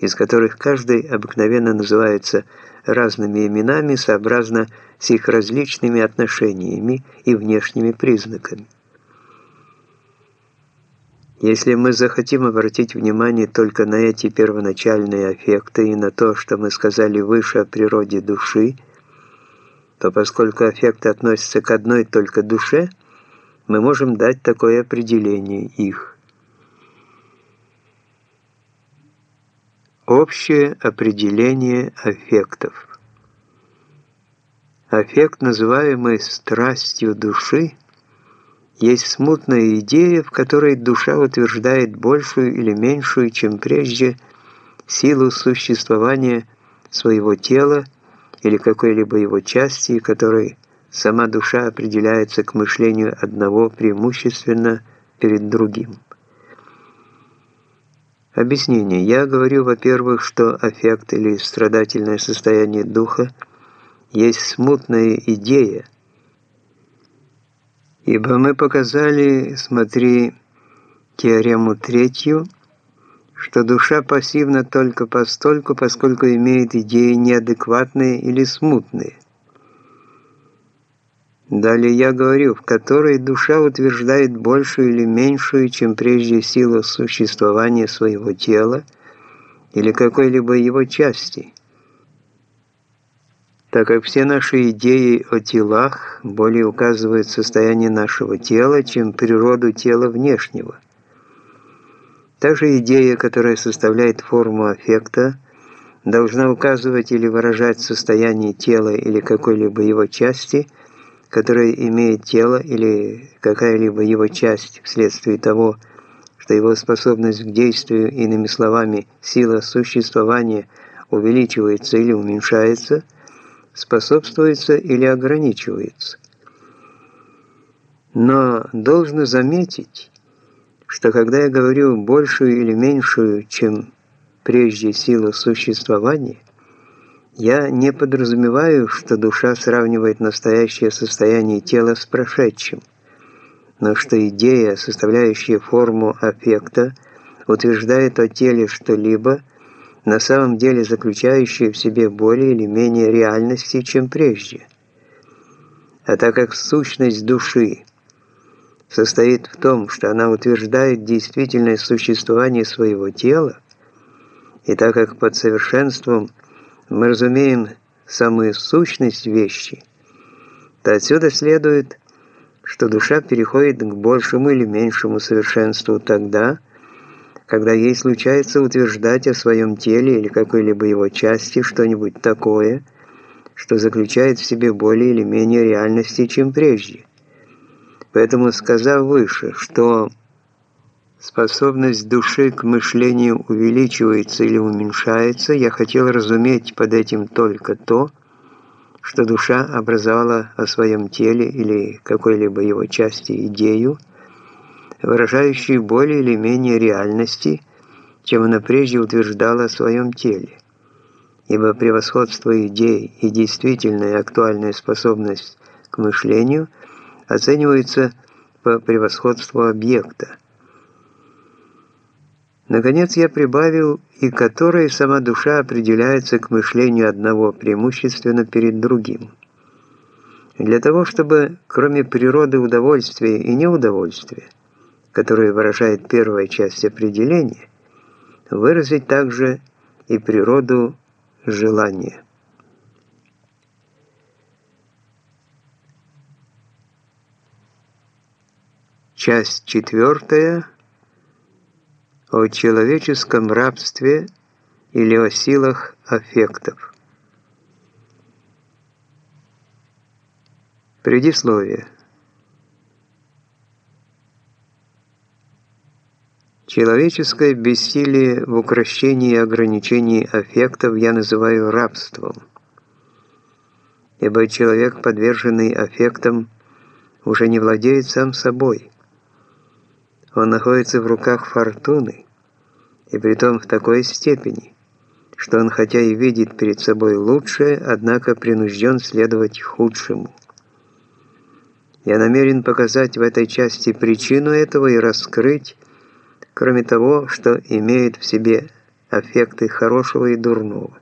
из которых каждый обыкновенно называется разными именами сообразно с их различными отношениями и внешними признаками. Если мы захотим обратить внимание только на эти первоначальные аффекты и на то, что мы сказали выше о природе души, то поскольку аффекты относятся к одной только душе, мы можем дать такое определение их. Общее определение аффектов. Аффект, называемый страстью души, есть смутная идея, в которой душа утверждает большую или меньшую, чем прежде, силу существования своего тела или какой-либо его части, которой сама душа определяется к мышлению одного преимущественно перед другим. Объяснение. Я говорю, во-первых, что аффект или страдательное состояние духа есть смутная идея, Ибо мы показали, смотри, теорему третью, что душа пассивна только постольку, поскольку имеет идеи неадекватные или смутные. Далее я говорю, в которой душа утверждает большую или меньшую, чем прежде силу существования своего тела или какой-либо его части – так как все наши идеи о телах более указывают состояние нашего тела, чем природу тела внешнего. Также идея, которая составляет форму аффекта, должна указывать или выражать состояние тела или какой-либо его части, которая имеет тело или какая-либо его часть вследствие того, что его способность к действию, иными словами, сила существования увеличивается или уменьшается – способствуется или ограничивается. Но должно заметить, что когда я говорю большую или меньшую, чем прежде силу существования, я не подразумеваю, что душа сравнивает настоящее состояние тела с прошедшим, но что идея, составляющая форму аффекта, утверждает о теле что-либо, на самом деле заключающие в себе более или менее реальности, чем прежде. А так как сущность души состоит в том, что она утверждает действительное существование своего тела, и так как под совершенством мы разумеем самую сущность вещи, то отсюда следует, что душа переходит к большему или меньшему совершенству тогда, когда ей случается утверждать о своем теле или какой-либо его части что-нибудь такое, что заключает в себе более или менее реальности, чем прежде. Поэтому, сказав выше, что способность души к мышлению увеличивается или уменьшается, я хотел разуметь под этим только то, что душа образовала о своем теле или какой-либо его части идею, выражающие более или менее реальности, чем она прежде утверждала о своем теле. Ибо превосходство идей и действительная актуальная способность к мышлению оцениваются по превосходству объекта. Наконец я прибавил, и которой сама душа определяется к мышлению одного преимущественно перед другим. Для того, чтобы, кроме природы удовольствия и неудовольствия, которую выражает первая часть определения, выразить также и природу желания. Часть четвертая о человеческом рабстве или о силах аффектов. Предисловие. Человеческое бессилие в укращении и ограничении аффектов я называю рабством. Ибо человек, подверженный аффектам, уже не владеет сам собой. Он находится в руках фортуны, и притом в такой степени, что он хотя и видит перед собой лучшее, однако принужден следовать худшему. Я намерен показать в этой части причину этого и раскрыть, кроме того, что имеет в себе аффекты хорошего и дурного.